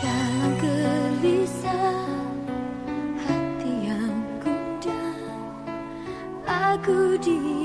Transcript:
Jalan gelisah Hati yang kuda. Aku di